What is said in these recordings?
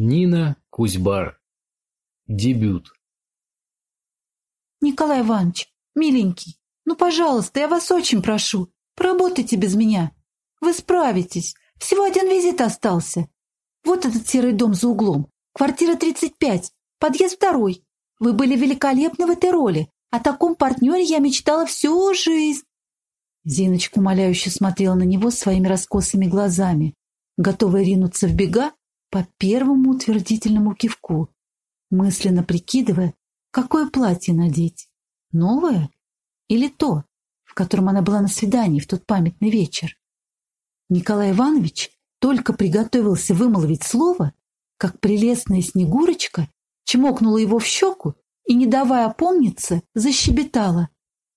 Нина Кузьбар. Дебют. Николай Иванович, миленький, ну, пожалуйста, я вас очень прошу, поработайте без меня. Вы справитесь. Всего один визит остался. Вот этот серый дом за углом. Квартира 35, подъезд второй. Вы были великолепны в этой роли. О таком партнере я мечтала всю жизнь. Зиночка умоляюще смотрела на него своими раскосыми глазами, готовая ринуться в бега по первому утвердительному кивку, мысленно прикидывая, какое платье надеть, новое или то, в котором она была на свидании в тот памятный вечер. Николай Иванович только приготовился вымолвить слово, как прелестная Снегурочка чмокнула его в щеку и, не давая опомниться, защебетала.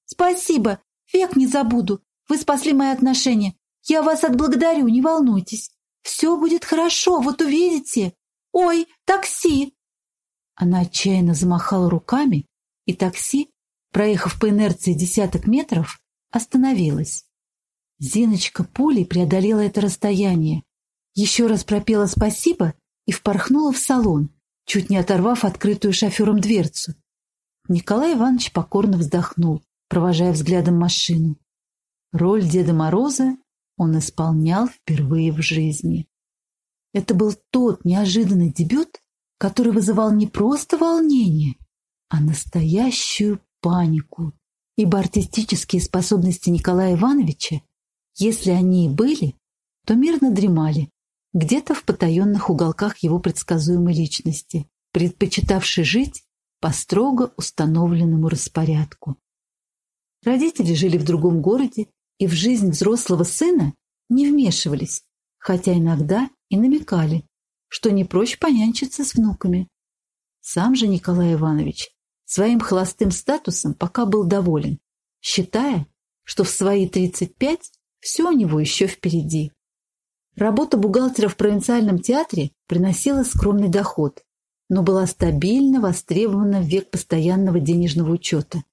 «Спасибо, век не забуду. Вы спасли мои отношения. Я вас отблагодарю, не волнуйтесь. Все будет хорошо, вот увидите. Ой, такси!» Она отчаянно замахала руками, и такси, проехав по инерции десяток метров, остановилось. Зиночка пулей преодолела это расстояние, еще раз пропела спасибо и впорхнула в салон, чуть не оторвав открытую шофером дверцу. Николай Иванович покорно вздохнул, провожая взглядом машину. Роль Деда Мороза он исполнял впервые в жизни. Это был тот неожиданный дебют, который вызывал не просто волнение, а настоящую панику, ибо артистические способности Николая Ивановича, если они и были, то мирно дремали, где-то в потаенных уголках его предсказуемой личности, предпочитавшей жить по строго установленному распорядку. Родители жили в другом городе и в жизнь взрослого сына не вмешивались, хотя иногда и намекали, что не проще понянчиться с внуками. Сам же Николай Иванович своим холостым статусом пока был доволен, считая, что в свои 35 все у него еще впереди. Работа бухгалтера в провинциальном театре приносила скромный доход, но была стабильно востребована в век постоянного денежного учета.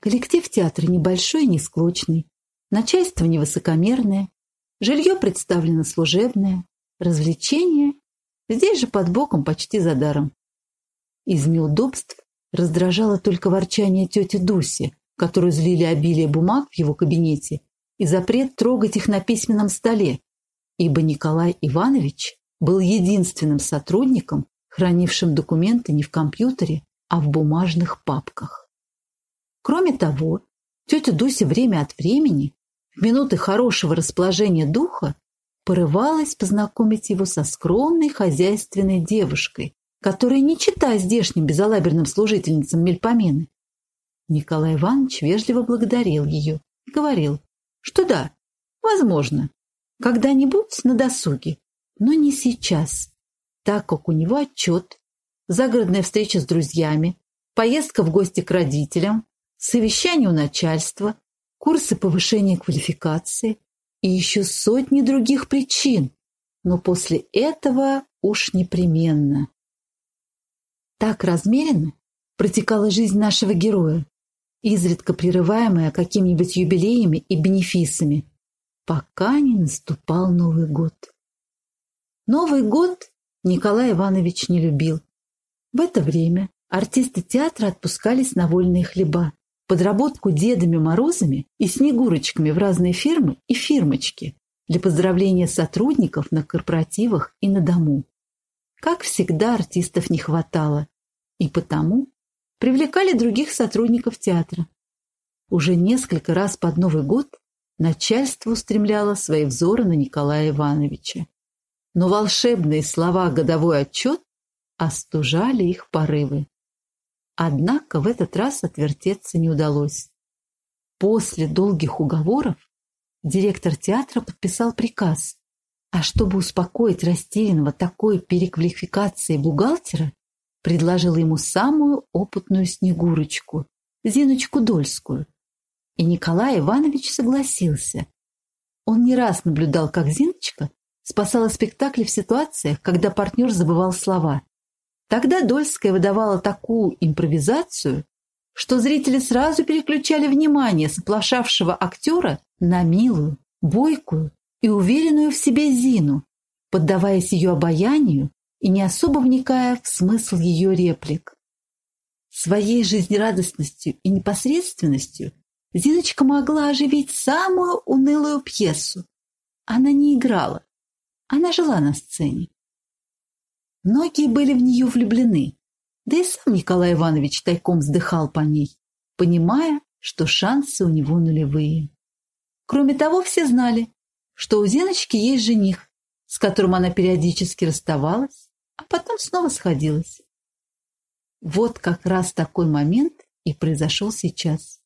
Коллектив театра небольшой и несклочный, Начальство невысокомерное, жилье представлено служебное, развлечения здесь же под боком почти за даром. Из неудобств раздражало только ворчание тети Дуси, которую злили обилие бумаг в его кабинете и запрет трогать их на письменном столе, ибо Николай Иванович был единственным сотрудником, хранившим документы не в компьютере, а в бумажных папках. Кроме того, тетя Дуся время от времени в минуты хорошего расположения духа порывалась познакомить его со скромной хозяйственной девушкой, которая не читая здешним безалаберным служительницам мельпомены. Николай Иванович вежливо благодарил ее и говорил, что да, возможно, когда-нибудь на досуге, но не сейчас, так как у него отчет, загородная встреча с друзьями, поездка в гости к родителям, совещание у начальства, курсы повышения квалификации и еще сотни других причин, но после этого уж непременно. Так размеренно протекала жизнь нашего героя, изредка прерываемая какими-нибудь юбилеями и бенефисами, пока не наступал Новый год. Новый год Николай Иванович не любил. В это время артисты театра отпускались на вольные хлеба подработку Дедами Морозами и Снегурочками в разные фирмы и фирмочки для поздравления сотрудников на корпоративах и на дому. Как всегда, артистов не хватало, и потому привлекали других сотрудников театра. Уже несколько раз под Новый год начальство устремляло свои взоры на Николая Ивановича. Но волшебные слова «годовой отчет» остужали их порывы. Однако в этот раз отвертеться не удалось. После долгих уговоров директор театра подписал приказ, а чтобы успокоить растерянного такой переквалификацией бухгалтера, предложил ему самую опытную Снегурочку, Зиночку Дольскую. И Николай Иванович согласился. Он не раз наблюдал, как Зиночка спасала спектакли в ситуациях, когда партнер забывал слова. Тогда Дольская выдавала такую импровизацию, что зрители сразу переключали внимание соплошавшего актера на милую, бойкую и уверенную в себе Зину, поддаваясь ее обаянию и не особо вникая в смысл ее реплик. Своей жизнерадостностью и непосредственностью Зиночка могла оживить самую унылую пьесу. Она не играла, она жила на сцене. Многие были в нее влюблены, да и сам Николай Иванович тайком вздыхал по ней, понимая, что шансы у него нулевые. Кроме того, все знали, что у Зиночки есть жених, с которым она периодически расставалась, а потом снова сходилась. Вот как раз такой момент и произошел сейчас.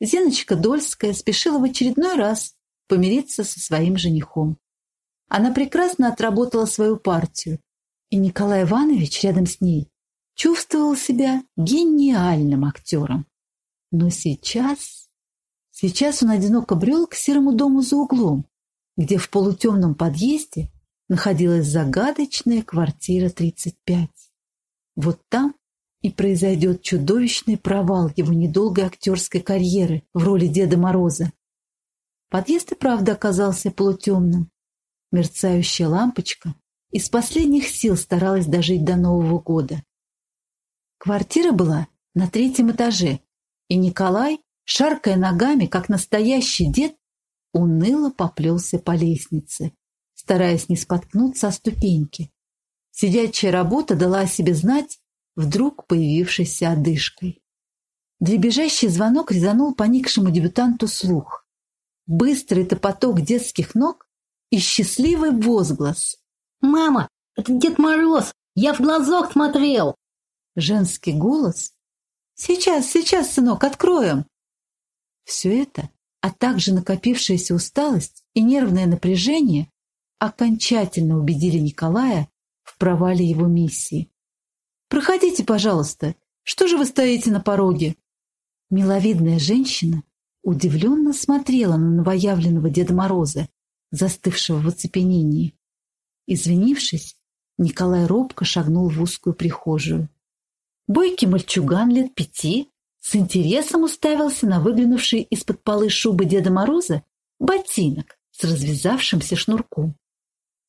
Зиночка Дольская спешила в очередной раз помириться со своим женихом. Она прекрасно отработала свою партию, и Николай Иванович рядом с ней чувствовал себя гениальным актером. Но сейчас... Сейчас он одиноко брел к серому дому за углом, где в полутемном подъезде находилась загадочная квартира 35. Вот там и произойдет чудовищный провал его недолгой актерской карьеры в роли Деда Мороза. Подъезд и правда оказался полутемным. Мерцающая лампочка из последних сил старалась дожить до Нового года. Квартира была на третьем этаже, и Николай, шаркая ногами, как настоящий дед, уныло поплелся по лестнице, стараясь не споткнуться о ступеньки. Сидячая работа дала о себе знать вдруг появившейся одышкой. Дребезжащий звонок резанул поникшему дебютанту слух. Быстрый топоток детских ног и счастливый возглас. «Мама, это Дед Мороз! Я в глазок смотрел!» Женский голос. «Сейчас, сейчас, сынок, откроем!» Все это, а также накопившаяся усталость и нервное напряжение окончательно убедили Николая в провале его миссии. «Проходите, пожалуйста. Что же вы стоите на пороге?» Миловидная женщина удивленно смотрела на новоявленного Деда Мороза, застывшего в оцепенении. Извинившись, Николай робко шагнул в узкую прихожую. Бойкий мальчуган лет пяти с интересом уставился на выглянувший из-под полы шубы Деда Мороза ботинок с развязавшимся шнурком.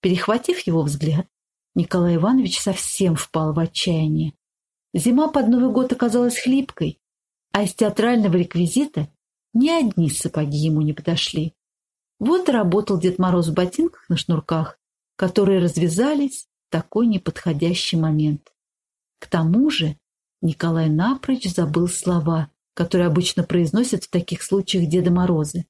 Перехватив его взгляд, Николай Иванович совсем впал в отчаяние. Зима под Новый год оказалась хлипкой, а из театрального реквизита ни одни сапоги ему не подошли. Вот и работал Дед Мороз в ботинках на шнурках, которые развязались в такой неподходящий момент. К тому же Николай напрочь забыл слова, которые обычно произносят в таких случаях Деда Морозы.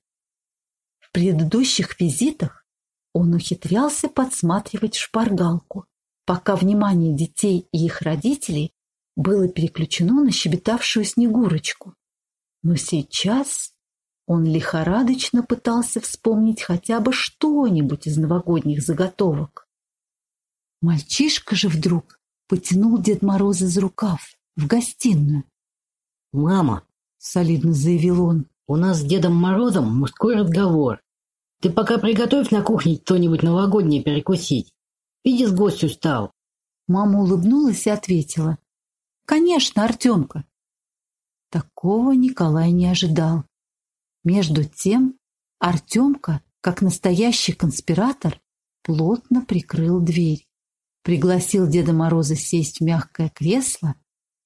В предыдущих визитах он ухитрялся подсматривать шпаргалку, пока внимание детей и их родителей было переключено на щебетавшую Снегурочку. Но сейчас он лихорадочно пытался вспомнить хотя бы что-нибудь из новогодних заготовок. Мальчишка же вдруг потянул Дед Мороза за рукав в гостиную. «Мама», — солидно заявил он, — «у нас с Дедом Морозом мужской разговор. Ты пока приготовь на кухне что-нибудь новогоднее перекусить. Видишь, гость устал». Мама улыбнулась и ответила. «Конечно, Артемка». Такого Николай не ожидал. Между тем Артемка, как настоящий конспиратор, плотно прикрыл дверь, пригласил Деда Мороза сесть в мягкое кресло,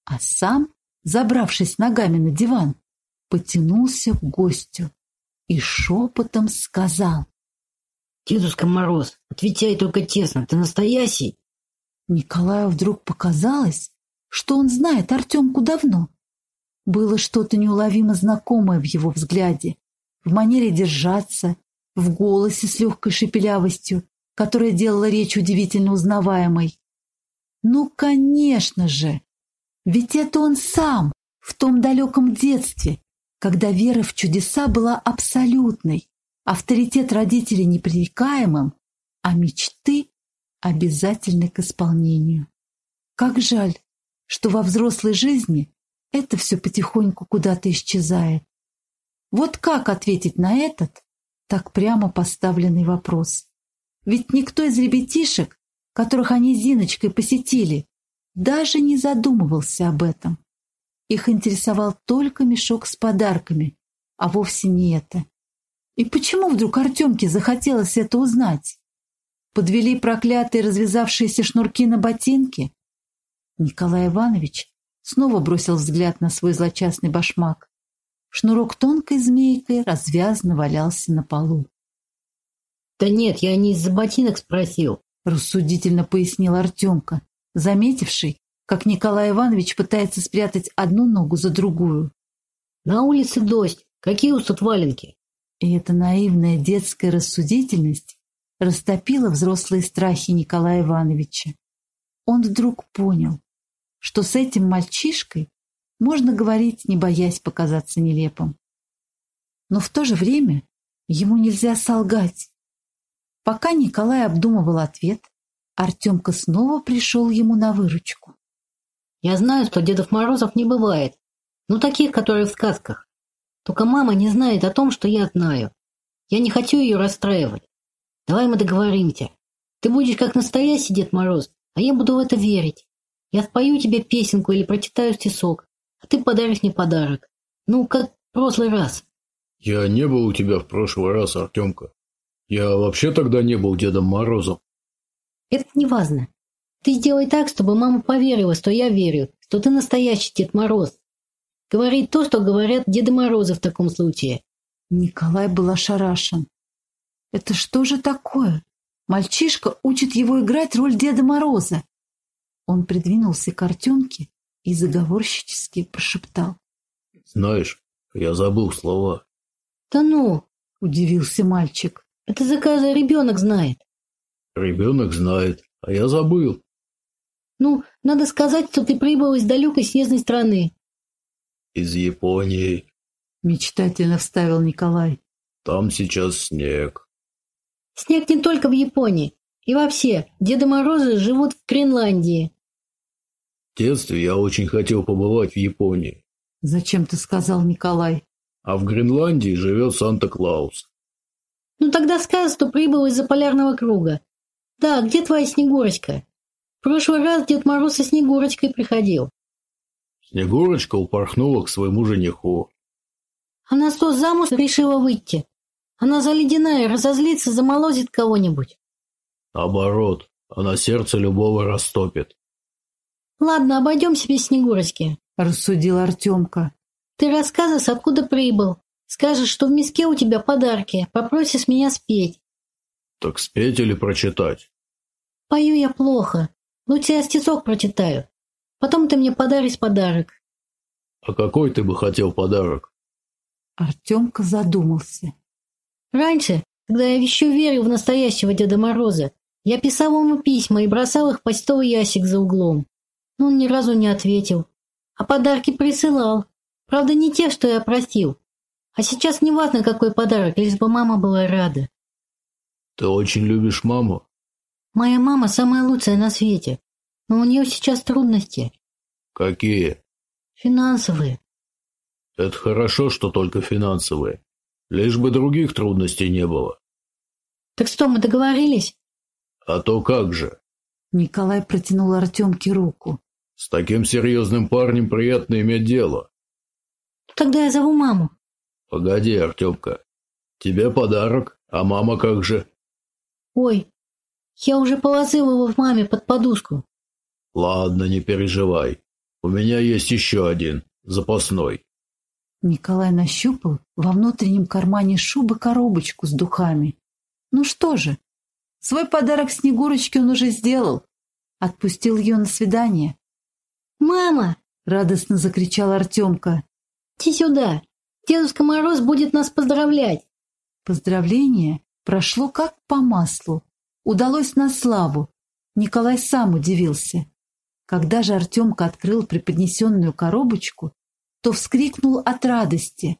а сам, забравшись ногами на диван, потянулся к гостю и шепотом сказал. «Дедушка Мороз, отвечай только честно, ты настоящий?» Николаю вдруг показалось, что он знает Артемку давно. Было что-то неуловимо знакомое в его взгляде, в манере держаться, в голосе с легкой шепелявостью, которая делала речь удивительно узнаваемой. Ну, конечно же! Ведь это он сам, в том далеком детстве, когда вера в чудеса была абсолютной, авторитет родителей непререкаемым, а мечты обязательны к исполнению. Как жаль, что во взрослой жизни это все потихоньку куда-то исчезает. Вот как ответить на этот, так прямо поставленный вопрос? Ведь никто из ребятишек, которых они Зиночкой посетили, даже не задумывался об этом. Их интересовал только мешок с подарками, а вовсе не это. И почему вдруг Артемке захотелось это узнать? подвели проклятые развязавшиеся шнурки на ботинке? Николай Иванович снова бросил взгляд на свой злочастный башмак. Шнурок тонкой змейкой развязно валялся на полу. «Да нет, я не из-за ботинок спросил», — рассудительно пояснил Артемка, заметивший, как Николай Иванович пытается спрятать одну ногу за другую. «На улице дождь. Какие уж тут валенки?» И эта наивная детская рассудительность растопила взрослые страхи Николая Ивановича. Он вдруг понял, что с этим мальчишкой можно говорить, не боясь показаться нелепым. Но в то же время ему нельзя солгать. Пока Николай обдумывал ответ, Артемка снова пришел ему на выручку. «Я знаю, что Дедов Морозов не бывает. Ну, таких, которые в сказках. Только мама не знает о том, что я знаю. Я не хочу ее расстраивать. Давай мы договоримся. Ты будешь как настоящий Дед Мороз, а я буду в это верить. Я спою тебе песенку или прочитаю стишок, а ты подаришь мне подарок. Ну, как в прошлый раз. Я не был у тебя в прошлый раз, Артемка. Я вообще тогда не был Дедом Морозом. Это не важно. Ты сделай так, чтобы мама поверила, что я верю, что ты настоящий Дед Мороз. Говори то, что говорят Деды Морозы в таком случае. Николай был ошарашен. Это что же такое? Мальчишка учит его играть роль Деда Мороза. Он придвинулся к Артемке и заговорщически прошептал. «Знаешь, я забыл слова». «Да ну!» – удивился мальчик. «Это заказа ребенок знает». «Ребенок знает, а я забыл». «Ну, надо сказать, что ты прибыл из далекой снежной страны». «Из Японии», – мечтательно вставил Николай. «Там сейчас снег». «Снег не только в Японии. И вообще, Деды Морозы живут в Гренландии. В детстве я очень хотел побывать в Японии. Зачем ты сказал, Николай? А в Гренландии живет Санта-Клаус. Ну тогда скажи, что прибыл из-за полярного круга. Да, где твоя Снегурочка? В прошлый раз Дед Мороз со Снегурочкой приходил. Снегурочка упорхнула к своему жениху. Она что, замуж решила выйти? Она за ледяная разозлится, замолозит кого-нибудь. Наоборот, она сердце любого растопит. «Ладно, обойдемся без Снегурочки», — рассудил Артемка. «Ты рассказываешь, откуда прибыл. Скажешь, что в миске у тебя подарки, попросишь меня спеть». «Так спеть или прочитать?» «Пою я плохо. Лучше я стисок прочитаю. Потом ты мне подаришь подарок». «А какой ты бы хотел подарок?» Артемка задумался. «Раньше, когда я еще верил в настоящего Деда Мороза, я писал ему письма и бросал их в почтовый ящик за углом но он ни разу не ответил. А подарки присылал. Правда, не те, что я просил. А сейчас не важно, какой подарок, лишь бы мама была рада. Ты очень любишь маму? Моя мама самая лучшая на свете. Но у нее сейчас трудности. Какие? Финансовые. Это хорошо, что только финансовые. Лишь бы других трудностей не было. Так что, мы договорились? А то как же. Николай протянул Артемке руку. С таким серьезным парнем приятно иметь дело. Тогда я зову маму. Погоди, Артемка. Тебе подарок, а мама как же? Ой, я уже положил его в маме под подушку. Ладно, не переживай. У меня есть еще один, запасной. Николай нащупал во внутреннем кармане шубы коробочку с духами. Ну что же, свой подарок Снегурочке он уже сделал. Отпустил ее на свидание. «Мама!» — радостно закричал Артемка. «Иди сюда! Дедушка Мороз будет нас поздравлять!» Поздравление прошло как по маслу. Удалось на славу. Николай сам удивился. Когда же Артемка открыл преподнесенную коробочку, то вскрикнул от радости.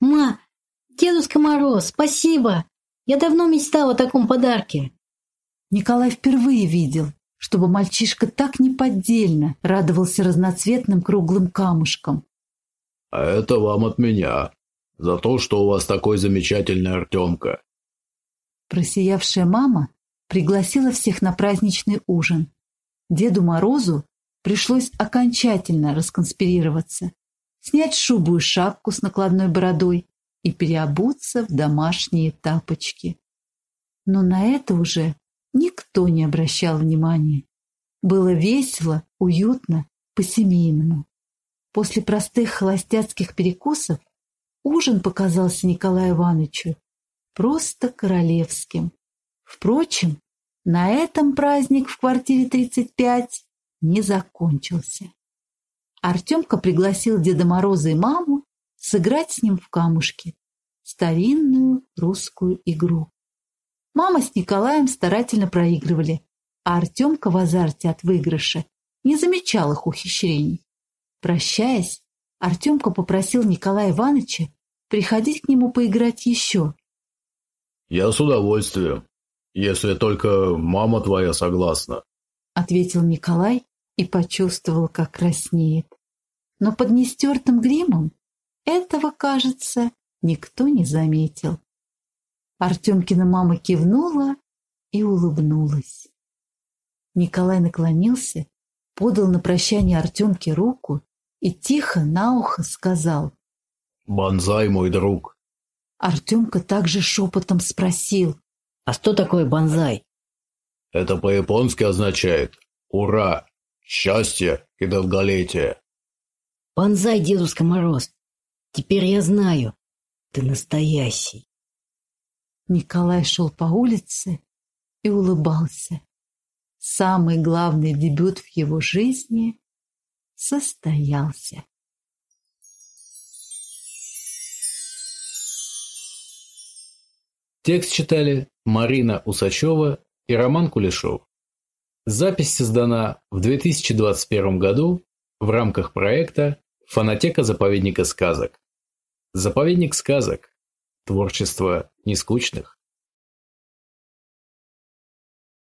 «Ма, Дедушка Мороз, спасибо! Я давно мечтал о таком подарке!» Николай впервые видел, чтобы мальчишка так неподдельно радовался разноцветным круглым камушкам. «А это вам от меня, за то, что у вас такой замечательный Артемка». Просиявшая мама пригласила всех на праздничный ужин. Деду Морозу пришлось окончательно расконспирироваться, снять шубу и шапку с накладной бородой и переобуться в домашние тапочки. Но на это уже Никто не обращал внимания. Было весело, уютно, по-семейному. После простых холостяцких перекусов ужин показался Николаю Ивановичу просто королевским. Впрочем, на этом праздник в квартире 35 не закончился. Артемка пригласил Деда Мороза и маму сыграть с ним в камушки старинную русскую игру. Мама с Николаем старательно проигрывали, а Артемка в азарте от выигрыша не замечал их ухищрений. Прощаясь, Артемка попросил Николая Ивановича приходить к нему поиграть еще. «Я с удовольствием, если только мама твоя согласна», — ответил Николай и почувствовал, как краснеет. Но под нестертым гримом этого, кажется, никто не заметил. Артемкина мама кивнула и улыбнулась. Николай наклонился, подал на прощание Артемке руку и тихо на ухо сказал. «Бонзай, мой друг!» Артемка также шепотом спросил. «А что такое бонзай?» «Это по-японски означает «Ура! Счастье и долголетие!» «Бонзай, Дедушка Мороз! Теперь я знаю, ты настоящий!» Николай шел по улице и улыбался. Самый главный дебют в его жизни состоялся. Текст читали Марина Усачева и Роман Кулешов. Запись создана в 2021 году в рамках проекта «Фонотека заповедника сказок». Заповедник сказок Творчество нескучных.